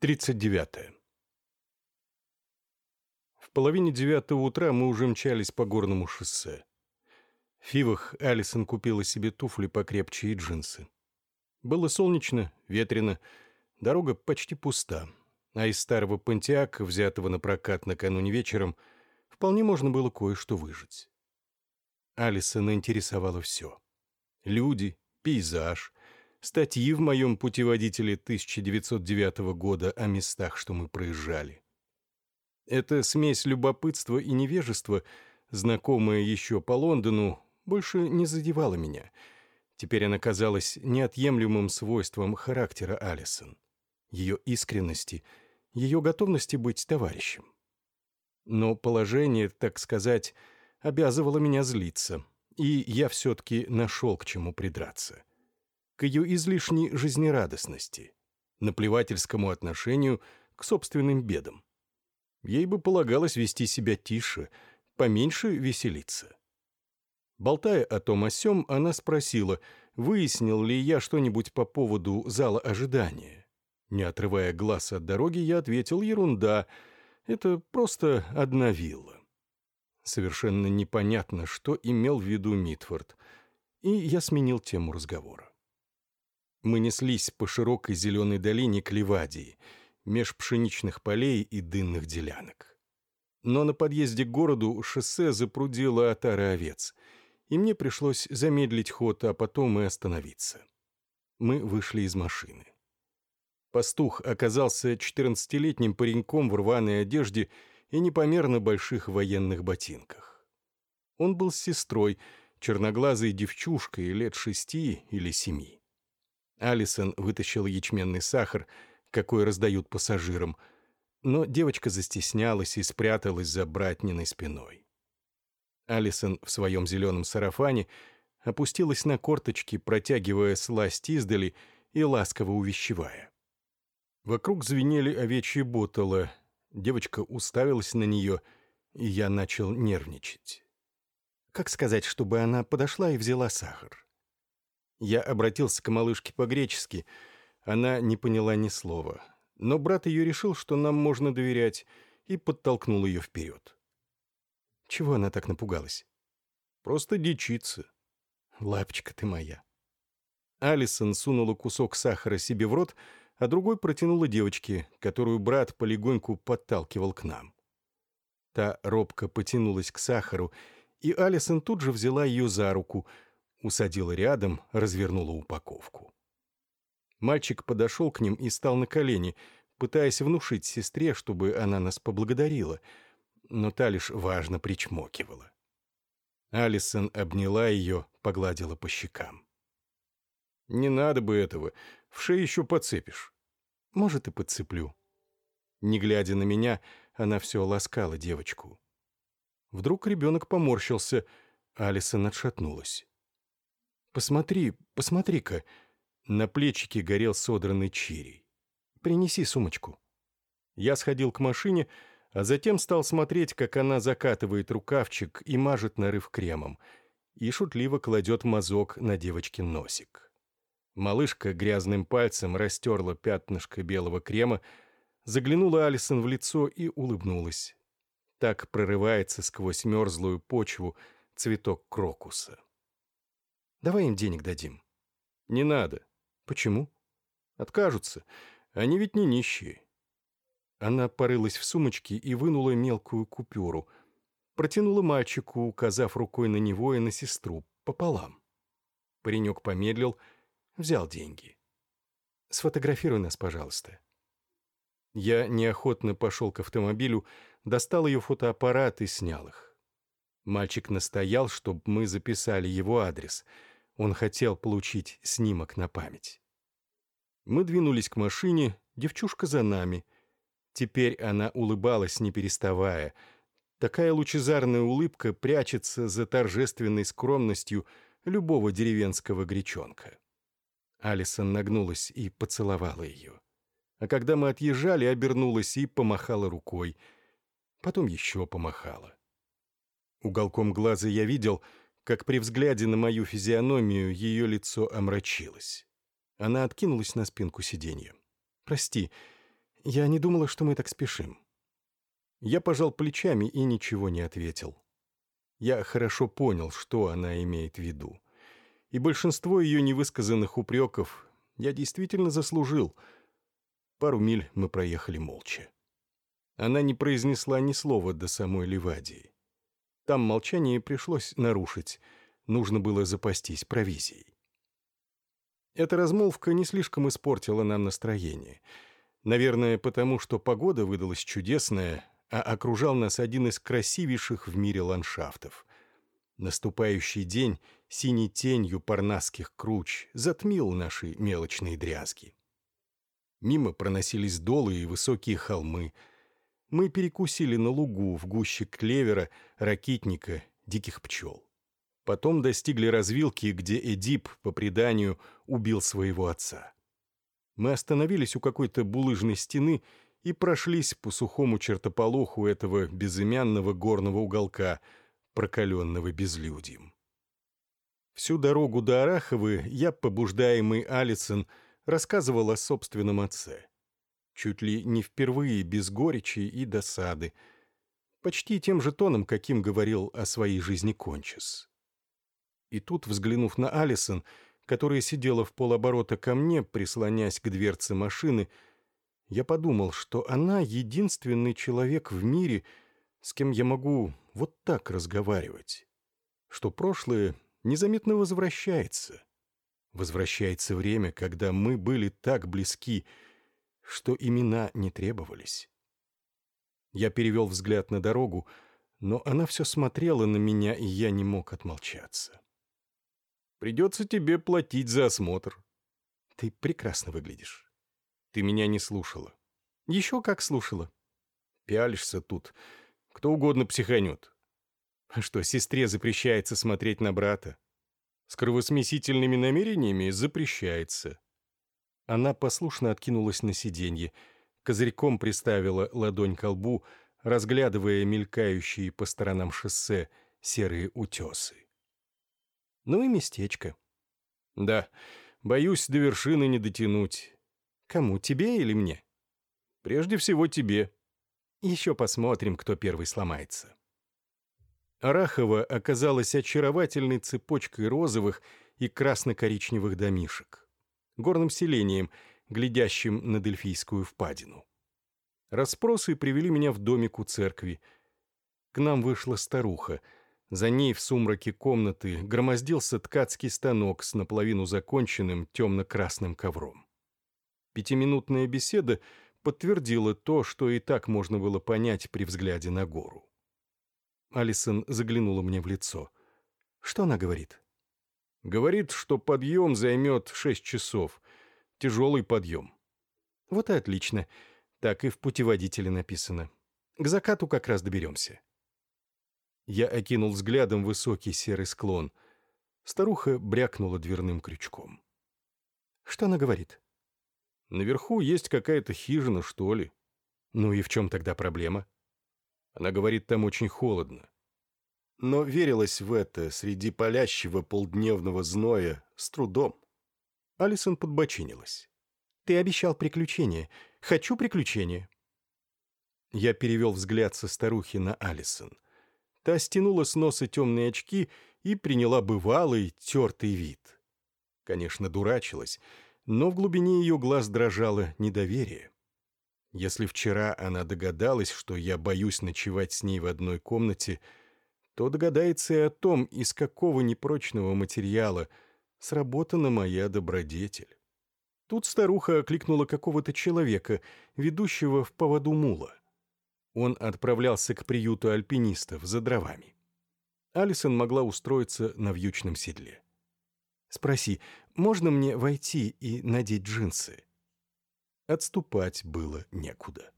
39. В половине девятого утра мы уже мчались по горному шоссе. В Фивах Алисон купила себе туфли покрепче и джинсы. Было солнечно, ветрено, дорога почти пуста, а из старого пантиака, взятого на прокат накануне вечером, вполне можно было кое-что выжить. Алисона интересовало все. Люди, пейзаж, статьи в моем путеводителе 1909 года о местах, что мы проезжали. Эта смесь любопытства и невежества, знакомая еще по Лондону, больше не задевала меня. Теперь она казалась неотъемлемым свойством характера Алисон, ее искренности, ее готовности быть товарищем. Но положение, так сказать, обязывало меня злиться, и я все-таки нашел к чему придраться к ее излишней жизнерадостности, наплевательскому отношению к собственным бедам. Ей бы полагалось вести себя тише, поменьше веселиться. Болтая о том о сём, она спросила, выяснил ли я что-нибудь по поводу зала ожидания. Не отрывая глаз от дороги, я ответил «ерунда», это просто одна вилла. Совершенно непонятно, что имел в виду Митфорд, и я сменил тему разговора. Мы неслись по широкой зеленой долине к Ливадии, меж пшеничных полей и дынных делянок. Но на подъезде к городу шоссе запрудило отара овец, и мне пришлось замедлить ход, а потом и остановиться. Мы вышли из машины. Пастух оказался четырнадцатилетним пареньком в рваной одежде и непомерно больших военных ботинках. Он был с сестрой, черноглазой девчушкой лет шести или семи. Алисон вытащил ячменный сахар, какой раздают пассажирам, но девочка застеснялась и спряталась за братниной спиной. Алисон в своем зеленом сарафане опустилась на корточки, протягивая сласть издали и ласково увещевая. Вокруг звенели овечьи ботала, девочка уставилась на нее, и я начал нервничать. Как сказать, чтобы она подошла и взяла сахар? Я обратился к малышке по-гречески. Она не поняла ни слова. Но брат ее решил, что нам можно доверять, и подтолкнул ее вперед. Чего она так напугалась? Просто дичится. Лапочка ты моя. Алисон сунула кусок сахара себе в рот, а другой протянула девочке, которую брат полегоньку подталкивал к нам. Та робко потянулась к сахару, и Алисон тут же взяла ее за руку — усадила рядом, развернула упаковку. Мальчик подошел к ним и стал на колени, пытаясь внушить сестре, чтобы она нас поблагодарила, но та лишь важно причмокивала. Алисон обняла ее, погладила по щекам. «Не надо бы этого, в шею еще подцепишь». «Может, и подцеплю». Не глядя на меня, она все ласкала девочку. Вдруг ребенок поморщился, Алисон отшатнулась. «Посмотри, посмотри-ка!» На плечике горел содранный чирий. «Принеси сумочку». Я сходил к машине, а затем стал смотреть, как она закатывает рукавчик и мажет нарыв кремом, и шутливо кладет мазок на девочкин носик. Малышка грязным пальцем растерла пятнышко белого крема, заглянула Алисон в лицо и улыбнулась. Так прорывается сквозь мерзлую почву цветок крокуса. Давай им денег дадим». «Не надо». «Почему?» «Откажутся. Они ведь не нищие». Она порылась в сумочке и вынула мелкую купюру. Протянула мальчику, указав рукой на него и на сестру, пополам. Паренек помедлил, взял деньги. «Сфотографируй нас, пожалуйста». Я неохотно пошел к автомобилю, достал ее фотоаппарат и снял их. Мальчик настоял, чтобы мы записали его адрес — он хотел получить снимок на память. Мы двинулись к машине, девчушка за нами. Теперь она улыбалась, не переставая. Такая лучезарная улыбка прячется за торжественной скромностью любого деревенского гречонка. Алисон нагнулась и поцеловала ее. А когда мы отъезжали, обернулась и помахала рукой. Потом еще помахала. Уголком глаза я видел — как при взгляде на мою физиономию ее лицо омрачилось. Она откинулась на спинку сиденья. «Прости, Я не думала, что мы так спешим. Я пожал плечами и ничего не ответил. Я хорошо понял, что она имеет в виду. И большинство ее невысказанных упреков я действительно заслужил. Пару миль мы проехали молча. Она не произнесла ни слова до самой Ливадии. Там молчание пришлось нарушить. Нужно было запастись провизией. Эта размолвка не слишком испортила нам настроение. Наверное, потому что погода выдалась чудесная, а окружал нас один из красивейших в мире ландшафтов. Наступающий день синей тенью парнасских круч затмил наши мелочные дрязги. Мимо проносились долы и высокие холмы. Мы перекусили на лугу в гуще клевера, ракитника, диких пчел. Потом достигли развилки, где Эдип, по преданию, убил своего отца. Мы остановились у какой-то булыжной стены и прошлись по сухому чертополоху этого безымянного горного уголка, прокаленного безлюдьем. Всю дорогу до Араховы я, побуждаемый Алисон, рассказывал о собственном отце. Чуть ли не впервые без горечи и досады, почти тем же тоном, каким говорил о своей жизни Кончис. И тут, взглянув на Алисон, которая сидела в полоборота ко мне, прислонясь к дверце машины, я подумал, что она единственный человек в мире, с кем я могу вот так разговаривать, что прошлое незаметно возвращается. Возвращается время, когда мы были так близки, что имена не требовались. Я перевел взгляд на дорогу, но она все смотрела на меня, и я не мог отмолчаться. «Придется тебе платить за осмотр». «Ты прекрасно выглядишь». Ты меня не слушала. Еще как слушала. Пялишься тут. Кто угодно психанет. А что, сестре запрещается смотреть на брата? С кровосмесительными намерениями запрещается. Она послушно откинулась на сиденье, козырьком приставила ладонь к лбу, разглядывая мелькающие по сторонам шоссе серые утесы. Ну и местечко. Да, боюсь до вершины не дотянуть. Кому, тебе или мне? Прежде всего тебе. Еще посмотрим, кто первый сломается. Арахова оказалась очаровательной цепочкой розовых и красно-коричневых домишек. Горным селением, глядящим на Дельфийскую впадину. Распросы привели меня в домик у церкви. К нам вышла старуха. За ней в сумраке комнаты громоздился ткацкий станок с наполовину законченным темно-красным ковром. Пятиминутная беседа подтвердила то, что и так можно было понять при взгляде на гору. Алисон заглянула мне в лицо. Что она говорит? Говорит, что подъем займет шесть часов. Тяжелый подъем. Вот и отлично. Так и в путеводителе написано. К закату как раз доберемся. Я окинул взглядом высокий серый склон. Старуха брякнула дверным крючком. Что она говорит? Наверху есть какая-то хижина, что ли. Ну и в чем тогда проблема? Она говорит, там очень холодно. Но верилась в это среди палящего полдневного зноя с трудом. Алисон подбочинилась. «Ты обещал приключения. Хочу приключения». Я перевел взгляд со старухи на Алисон. Та стянула с носа темные очки и приняла бывалый, тертый вид. Конечно, дурачилась — но в глубине ее глаз дрожало недоверие. Если вчера она догадалась, что я боюсь ночевать с ней в одной комнате, то догадается и о том, из какого непрочного материала сработана моя добродетель. Тут старуха окликнула какого-то человека, ведущего в поводу мула. Он отправлялся к приюту альпинистов за дровами. Алисон могла устроиться на вьючном седле. «Спроси, можно мне войти и надеть джинсы?» Отступать было некуда.